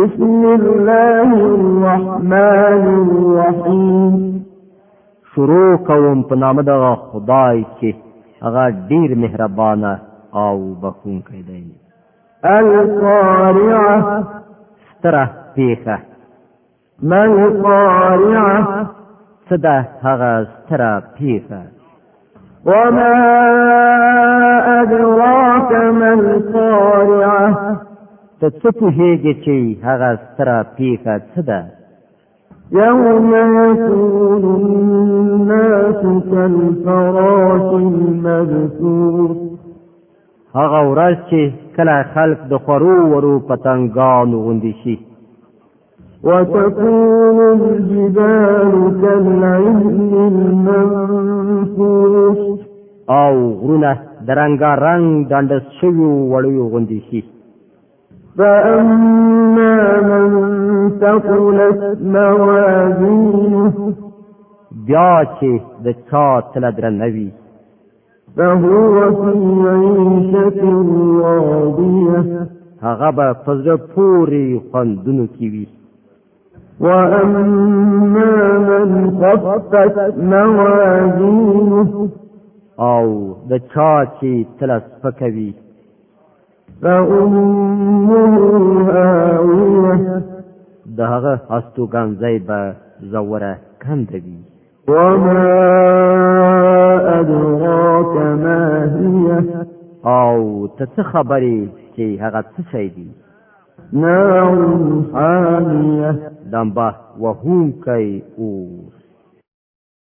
بسم الله الرحمن الرحیم شروع کوم په نام د خدای کې هغه ډیر مهربان او بخښونکی دی القارعه ستره پیخه ما القارعه صدا هغه ستره پیخه وما ادراك ما القارعه ته څه پوهېږي چې هغه ستره پیښه څه ده يوم يكون الناس كالفراش المبثوث هغه ورځ چې کله خلق د خورو ورو پتنګانو غوندي شي وتكون الجبال كالعلم المنفوش او غرونه درنګا رنگ دند شوی وړیو غوندي شي فأما من تقلت موازينه بیا چې د چا تل درنوي فهو في عيشة راضية هغه به پزړه پوری خوندونو کې وي واما من خفت موازينه او د چا چې تل سپکوي فأمه هاوية دهغه هستوګان ځای به زوره کندوي وما أدراك ما هي او ته څه خبرې چې هغه څه شي دي نار حامية دنبه وهوم کوي او